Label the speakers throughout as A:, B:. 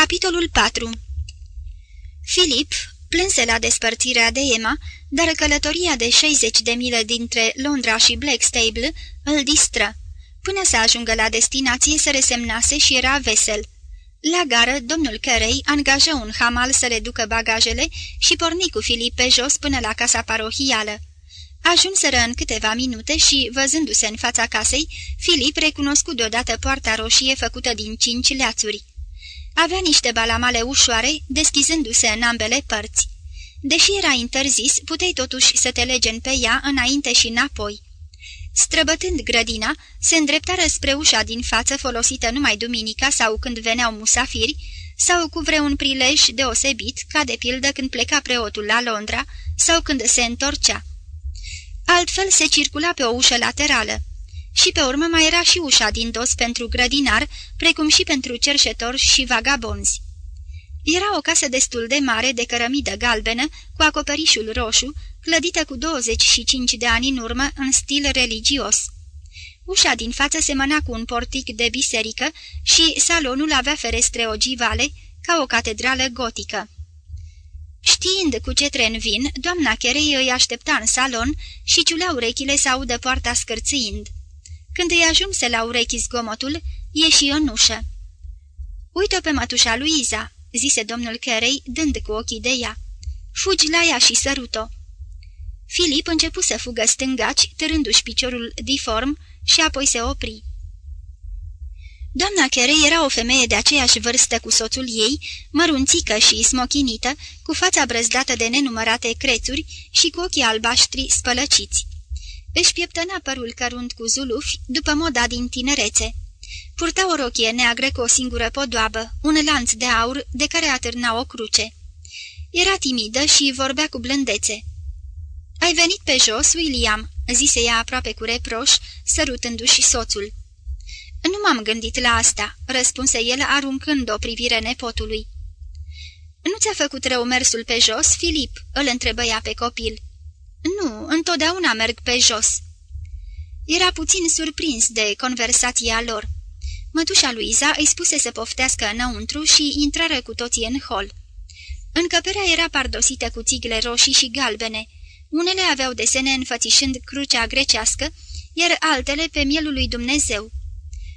A: Capitolul 4 Filip plânse la despărțirea de Emma, dar călătoria de 60 de mile dintre Londra și Blackstable îl distră. Până să ajungă la destinație se resemnase și era vesel. La gară, domnul Carey angajă un hamal să le ducă bagajele și porni cu Filip pe jos până la casa parohială. Ajunseră în câteva minute și, văzându-se în fața casei, Filip recunoscu deodată poarta roșie făcută din cinci leațuri. Avea niște balamale ușoare, deschizându-se în ambele părți. Deși era interzis, puteai totuși să te legen pe ea înainte și înapoi. Străbătând grădina, se îndreptară spre ușa din față folosită numai duminica sau când veneau musafiri, sau cu vreun prilej deosebit, ca de pildă când pleca preotul la Londra sau când se întorcea. Altfel se circula pe o ușă laterală. Și pe urmă mai era și ușa din dos pentru grădinar, precum și pentru cerșetori și vagabonzi. Era o casă destul de mare, de cărămidă galbenă, cu acoperișul roșu, clădită cu 25 de ani în urmă, în stil religios. Ușa din față semăna cu un portic de biserică și salonul avea ferestre ogivale, ca o catedrală gotică. Știind cu ce tren vin, doamna Cherei îi aștepta în salon și ciulea urechile să audă poarta scârțâind. Când îi ajunse la urechi zgomotul, ieși în ușă. Uită pe mătușa Luiza," zise domnul Carey, dând cu ochii de ea. Fugi la ea și sărut-o." Filip începu să fugă stângaci, târându-și piciorul diform și apoi se opri. Doamna Carey era o femeie de aceeași vârstă cu soțul ei, mărunțică și smochinită, cu fața brăzdată de nenumărate crețuri și cu ochii albaștri spălăciți. Își pieptăna părul cărunt cu zulufi, după moda din tinerețe. Purta o rochie neagră cu o singură podoabă, un lanț de aur de care atârna o cruce. Era timidă și vorbea cu blândețe. Ai venit pe jos, William?" zise ea aproape cu reproș, sărutându-și soțul. Nu m-am gândit la asta," răspunse el aruncând o privire nepotului. Nu ți-a făcut rău mersul pe jos, Filip?" îl întrebă ea pe copil. Nu, întotdeauna merg pe jos." Era puțin surprins de conversația lor. Mătușa Luiza îi spuse să poftească înăuntru și intrară cu toții în hol. Încăperea era pardosită cu țigle roșii și galbene. Unele aveau desene înfățișând crucea grecească, iar altele pe mielul lui Dumnezeu.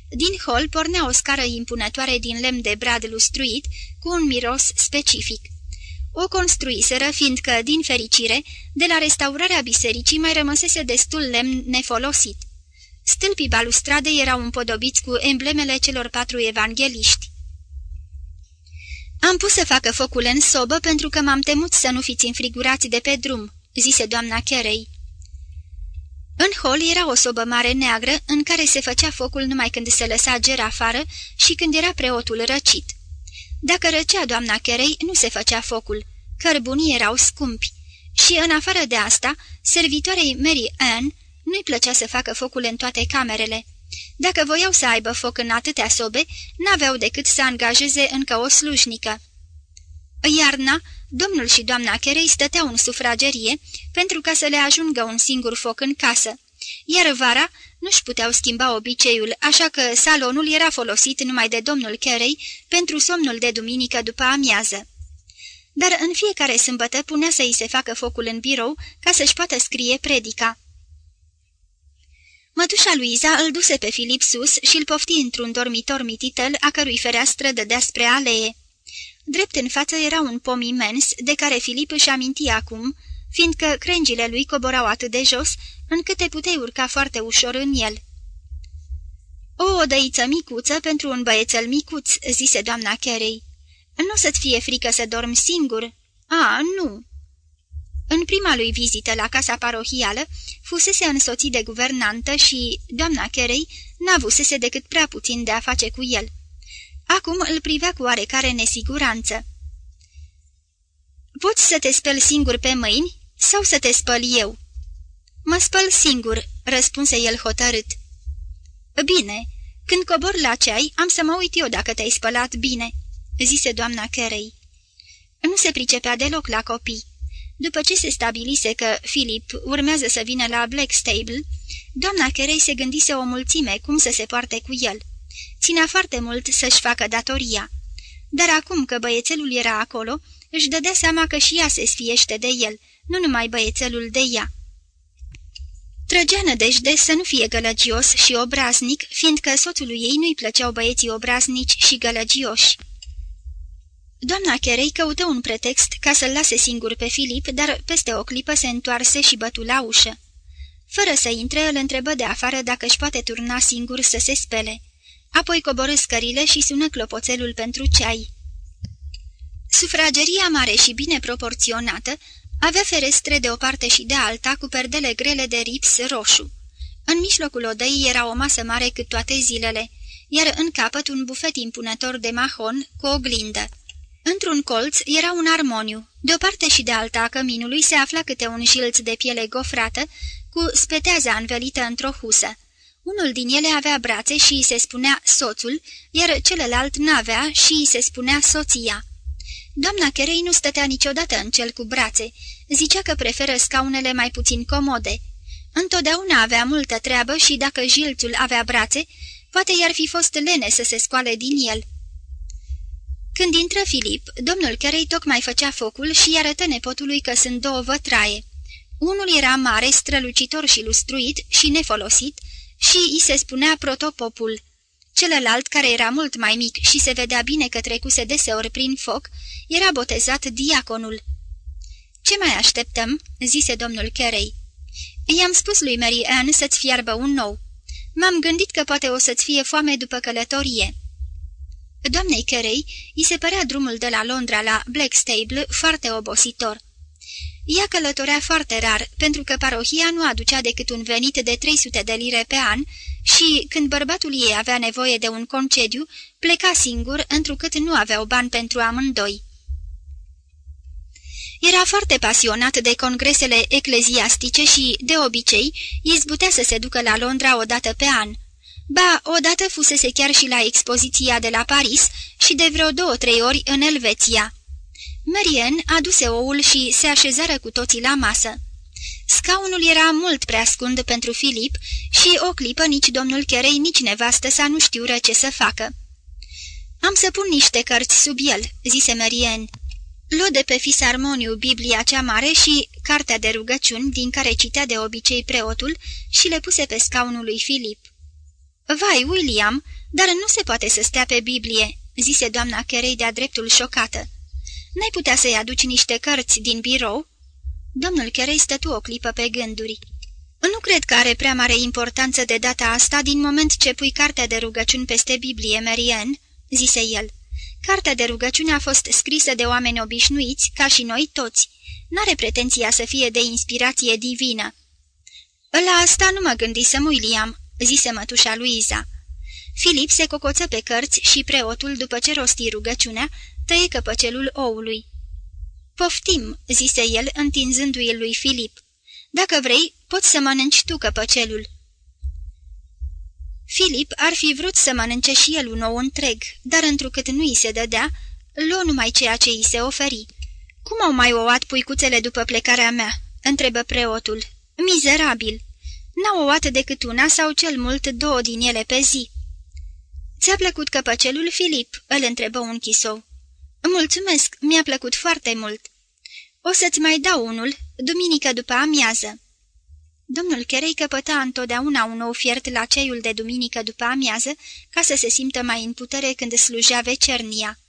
A: Din hol pornea o scară impunătoare din lemn de brad lustruit, cu un miros specific. O construiseră, fiindcă, din fericire, de la restaurarea bisericii mai rămăsese destul lemn nefolosit. Stâlpii balustradei erau împodobiți cu emblemele celor patru evangeliști. Am pus să facă focul în sobă pentru că m-am temut să nu fiți înfrigurați de pe drum," zise doamna Cherei. În hol era o sobă mare neagră în care se făcea focul numai când se lăsa ger afară și când era preotul răcit. Dacă răcea doamna Cherei, nu se făcea focul. Cărbunii erau scumpi. Și în afară de asta, servitoarei Mary Ann nu-i plăcea să facă focul în toate camerele. Dacă voiau să aibă foc în atâtea sobe, n-aveau decât să angajeze încă o slujnică. Iarna, domnul și doamna Cherei stăteau în sufragerie pentru ca să le ajungă un singur foc în casă, iar vara nu-și puteau schimba obiceiul, așa că salonul era folosit numai de domnul Carey pentru somnul de duminică după amiază. Dar în fiecare sâmbătă punea să-i se facă focul în birou ca să-și poată scrie predica. Mătușa Luiza îl duse pe Filip sus și îl pofti într-un dormitor mititel a cărui fereastră dădea spre alee. Drept în față era un pom imens, de care Filip își aminti acum, fiindcă crengile lui coborau atât de jos, încât te puteai urca foarte ușor în el. O odăiță micuță pentru un băiețel micuț," zise doamna Carey. Nu să-ți fie frică să dormi singur?" A, nu." În prima lui vizită la casa parohială, fusese însoțit de guvernantă și doamna Carey n-avusese decât prea puțin de a face cu el. Acum îl privea cu oarecare nesiguranță. Poți să te speli singur pe mâini sau să te spăl eu?" Mă spăl singur," răspunse el hotărât. Bine, când cobor la ceai, am să mă uit eu dacă te-ai spălat bine," zise doamna Carey. Nu se pricepea deloc la copii. După ce se stabilise că Philip urmează să vină la Blackstable, doamna Carey se gândise o mulțime cum să se poarte cu el. Ținea foarte mult să-și facă datoria. dar acum că băiețelul era acolo, își dădea seama că și ea se sfiește de el, nu numai băiețelul de ea. Trăgea nădejde să nu fie gălăgios și obraznic, fiindcă soțului ei nu-i plăceau băieții obraznici și gălăgioși. Doamna Cherei căută un pretext ca să-l lase singur pe Filip, dar peste o clipă se întoarse și bătu la ușă. Fără să intre, îl întrebă de afară dacă își poate turna singur să se spele. Apoi coborâ scările și sună clopoțelul pentru ceai. Sufrageria mare și bine proporționată avea ferestre de o parte și de alta cu perdele grele de rips roșu. În mijlocul odăii era o masă mare cât toate zilele, iar în capăt un bufet impunător de mahon cu oglindă. Într-un colț era un armoniu. De o parte și de alta a căminului se afla câte un șilț de piele gofrată cu speteaza învelită într-o husă. Unul din ele avea brațe și îi se spunea soțul, iar celălalt n-avea și îi se spunea soția. Doamna Cherei nu stătea niciodată în cel cu brațe. Zicea că preferă scaunele mai puțin comode. Întotdeauna avea multă treabă și dacă jilțul avea brațe, poate i-ar fi fost lene să se scoale din el. Când intră Filip, domnul Cherei tocmai făcea focul și arătă nepotului că sunt două vătraie. Unul era mare, strălucitor și lustruit și nefolosit și îi se spunea protopopul. Celălalt, care era mult mai mic și se vedea bine că trecuse deseori prin foc, era botezat diaconul. Ce mai așteptăm?" zise domnul Carey. I-am spus lui Mary Ann să-ți fiarbă un nou. M-am gândit că poate o să-ți fie foame după călătorie." Doamnei Carey îi se părea drumul de la Londra la Blackstable foarte obositor. Ea călătorea foarte rar, pentru că parohia nu aducea decât un venit de 300 de lire pe an și, când bărbatul ei avea nevoie de un concediu, pleca singur, întrucât nu aveau bani pentru amândoi. Era foarte pasionat de congresele ecleziastice și, de obicei, izbutea să se ducă la Londra o dată pe an. Ba, odată fusese chiar și la expoziția de la Paris și de vreo două-trei ori în Elveția. Marian aduse oul și se așezară cu toții la masă. Scaunul era mult prea scund pentru Filip și o clipă nici domnul Cherei, nici nevastă sa nu știură ce să facă. Am să pun niște cărți sub el," zise Marian. Luă de pe fisarmoniu Biblia cea mare și cartea de rugăciuni din care citea de obicei preotul și le puse pe scaunul lui Filip. Vai, William, dar nu se poate să stea pe Biblie," zise doamna Cherei de-a dreptul șocată. N-ai putea să-i aduci niște cărți din birou?" Domnul Cherei stătu o clipă pe gânduri. Nu cred că are prea mare importanță de data asta din moment ce pui cartea de rugăciuni peste Biblie, Marianne," zise el. Cartea de rugăciune a fost scrisă de oameni obișnuiți, ca și noi toți. N-are pretenția să fie de inspirație divină." La asta nu mă gândisem, William," zise mătușa Luiza. Filip se cocoță pe cărți și preotul, după ce rosti rugăciunea, tăie căpăcelul oului. Poftim," zise el, întinzându-i lui Filip. Dacă vrei, poți să mănânci tu căpăcelul." Filip ar fi vrut să mănânce și el un ou întreg, dar întrucât nu i se dădea, luă numai ceea ce i se oferi. Cum au mai ouat puicuțele după plecarea mea?" întrebă preotul. Mizerabil! N-au ouat decât una sau cel mult două din ele pe zi." Ți-a plăcut căpăcelul, Filip?" îl întrebă un chisou. Mulțumesc, mi-a plăcut foarte mult." O să-ți mai dau unul, duminică după amiază." Domnul Cherei căpăta întotdeauna un nou fiert la ceiul de duminică după amiază, ca să se simtă mai în putere când slujea vecernia.